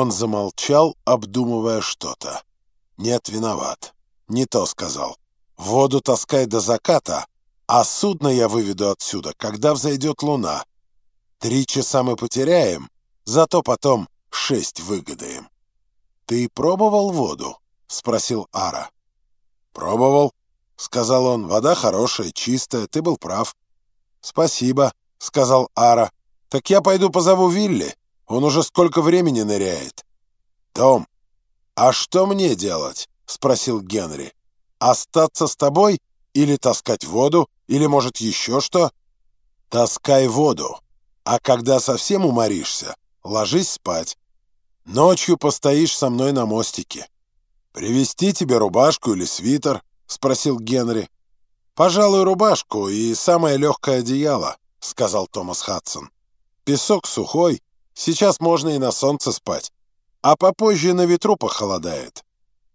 Он замолчал, обдумывая что-то. «Нет, виноват. Не то сказал. Воду таскай до заката, а судно я выведу отсюда, когда взойдет луна. Три часа мы потеряем, зато потом шесть выгадаем». «Ты пробовал воду?» — спросил Ара. «Пробовал», — сказал он. «Вода хорошая, чистая, ты был прав». «Спасибо», — сказал Ара. «Так я пойду позову Вилли. Он уже сколько времени ныряет». «Том, а что мне делать?» — спросил Генри. «Остаться с тобой или таскать воду, или, может, еще что?» «Таскай воду, а когда совсем уморишься, ложись спать. Ночью постоишь со мной на мостике». «Привезти тебе рубашку или свитер?» — спросил Генри. «Пожалуй, рубашку и самое легкое одеяло», — сказал Томас Хадсон. «Песок сухой, сейчас можно и на солнце спать, а попозже на ветру похолодает».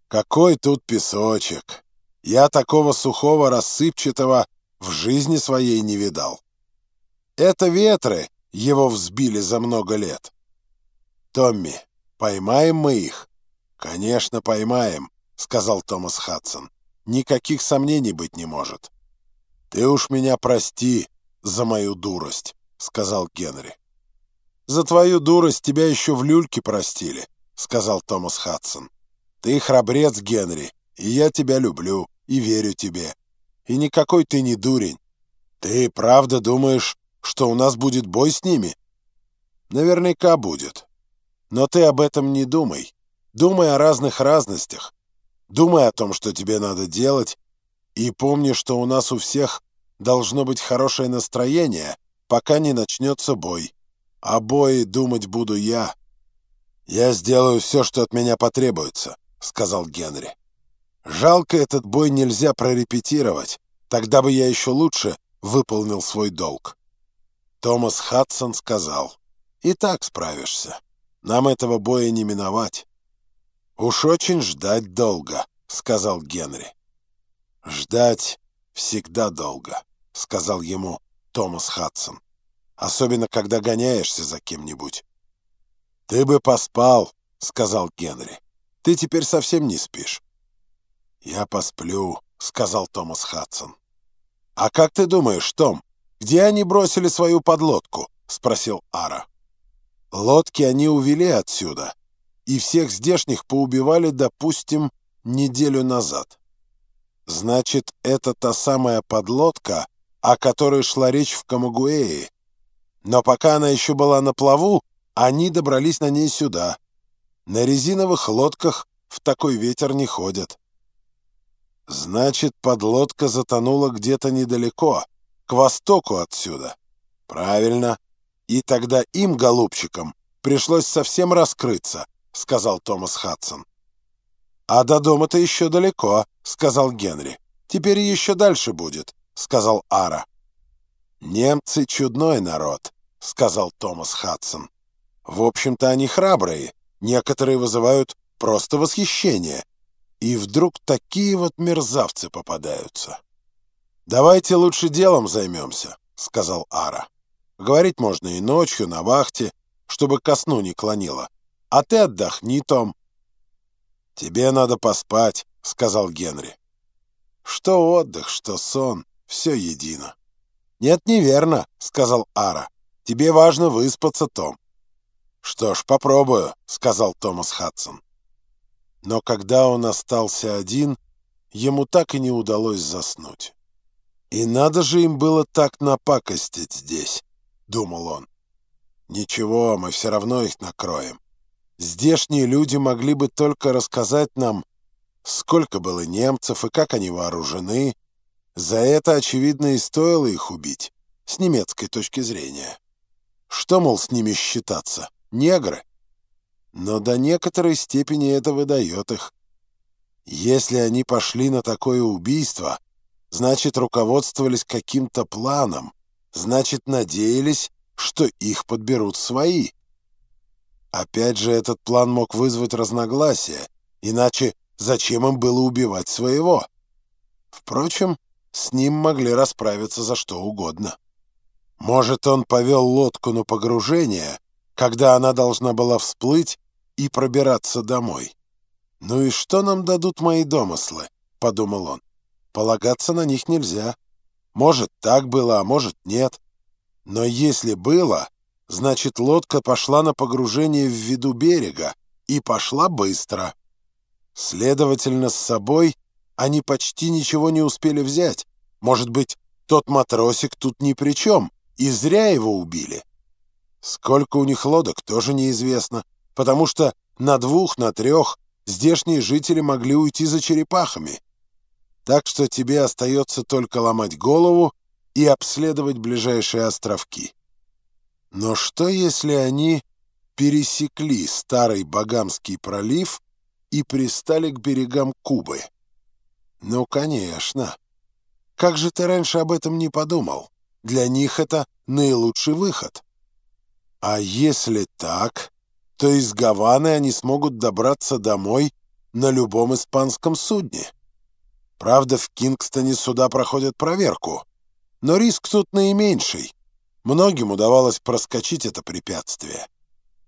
«Какой тут песочек! Я такого сухого рассыпчатого в жизни своей не видал. Это ветры его взбили за много лет. Томми, поймаем мы их?» «Конечно, поймаем», — сказал Томас Хадсон. «Никаких сомнений быть не может». «Ты уж меня прости за мою дурость», — сказал Генри. «За твою дурость тебя еще в люльке простили», — сказал Томас Хадсон. «Ты храбрец, Генри, и я тебя люблю и верю тебе. И никакой ты не дурень. Ты правда думаешь, что у нас будет бой с ними?» «Наверняка будет. Но ты об этом не думай. Думай о разных разностях. Думай о том, что тебе надо делать, и помни, что у нас у всех должно быть хорошее настроение, пока не начнется бой. О бое думать буду я. «Я сделаю все, что от меня потребуется», — сказал Генри. «Жалко, этот бой нельзя прорепетировать. Тогда бы я еще лучше выполнил свой долг». Томас Хадсон сказал, «И так справишься. Нам этого боя не миновать». «Уж очень ждать долго», — сказал Генри. «Ждать всегда долго», — сказал ему Томас Хадсон. «Особенно, когда гоняешься за кем-нибудь». «Ты бы поспал», — сказал Генри. «Ты теперь совсем не спишь». «Я посплю», — сказал Томас Хадсон. «А как ты думаешь, Том, где они бросили свою подлодку?» — спросил Ара. «Лодки они увели отсюда, и всех здешних поубивали, допустим, неделю назад. Значит, это та самая подлодка, о которой шла речь в Камагуэе. Но пока она еще была на плаву, они добрались на ней сюда. На резиновых лодках в такой ветер не ходят. Значит, подлодка затонула где-то недалеко, к востоку отсюда. Правильно. И тогда им, голубчикам, пришлось совсем раскрыться —— сказал Томас Хадсон. «А до дома-то еще далеко», — сказал Генри. «Теперь еще дальше будет», — сказал Ара. «Немцы — чудной народ», — сказал Томас Хадсон. «В общем-то, они храбрые, некоторые вызывают просто восхищение. И вдруг такие вот мерзавцы попадаются». «Давайте лучше делом займемся», — сказал Ара. «Говорить можно и ночью, на вахте, чтобы ко сну не клонило. А ты отдохни, Том». «Тебе надо поспать», — сказал Генри. «Что отдых, что сон, все едино». «Нет, неверно», — сказал Ара. «Тебе важно выспаться, Том». «Что ж, попробую», — сказал Томас Хадсон. Но когда он остался один, ему так и не удалось заснуть. «И надо же им было так напакостить здесь», — думал он. «Ничего, мы все равно их накроем. Здешние люди могли бы только рассказать нам, сколько было немцев и как они вооружены. За это, очевидно, и стоило их убить, с немецкой точки зрения. Что, мол, с ними считаться? Негры? Но до некоторой степени это выдает их. Если они пошли на такое убийство, значит, руководствовались каким-то планом, значит, надеялись, что их подберут свои. Опять же, этот план мог вызвать разногласия, иначе зачем им было убивать своего? Впрочем, с ним могли расправиться за что угодно. Может, он повел лодку на погружение, когда она должна была всплыть, и пробираться домой. «Ну и что нам дадут мои домыслы?» — подумал он. «Полагаться на них нельзя. Может, так было, а может, нет. Но если было, значит, лодка пошла на погружение в виду берега и пошла быстро. Следовательно, с собой они почти ничего не успели взять. Может быть, тот матросик тут ни при чем, и зря его убили. Сколько у них лодок, тоже неизвестно, потому что на двух, на трех здешние жители могли уйти за черепахами. Так что тебе остается только ломать голову и обследовать ближайшие островки. Но что, если они пересекли Старый Багамский пролив и пристали к берегам Кубы? Ну, конечно. Как же ты раньше об этом не подумал? Для них это наилучший выход. А если так, то из Гаваны они смогут добраться домой на любом испанском судне. Правда, в Кингстоне суда проходят проверку, но риск тут наименьший. Многим удавалось проскочить это препятствие.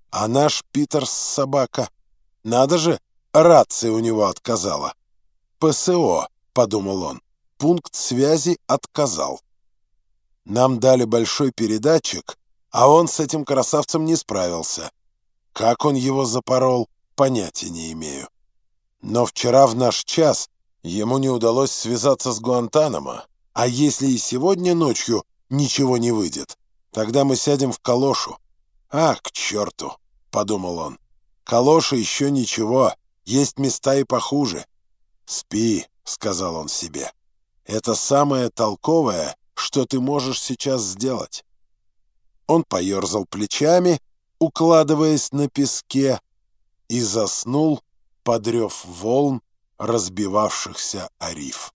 А наш Питерс собака, надо же, рация у него отказала. ПСО, подумал он, пункт связи отказал. Нам дали большой передатчик, а он с этим красавцем не справился. Как он его запорол, понятия не имею. Но вчера в наш час ему не удалось связаться с Гуантанамо, а если и сегодня ночью ничего не выйдет, тогда мы сядем в калошу. «А, к черту!» — подумал он. «Калоша еще ничего, есть места и похуже». «Спи», — сказал он себе. «Это самое толковое, что ты можешь сейчас сделать». Он поерзал плечами, укладываясь на песке, и заснул, подрев волн, разбивавшихся о риф.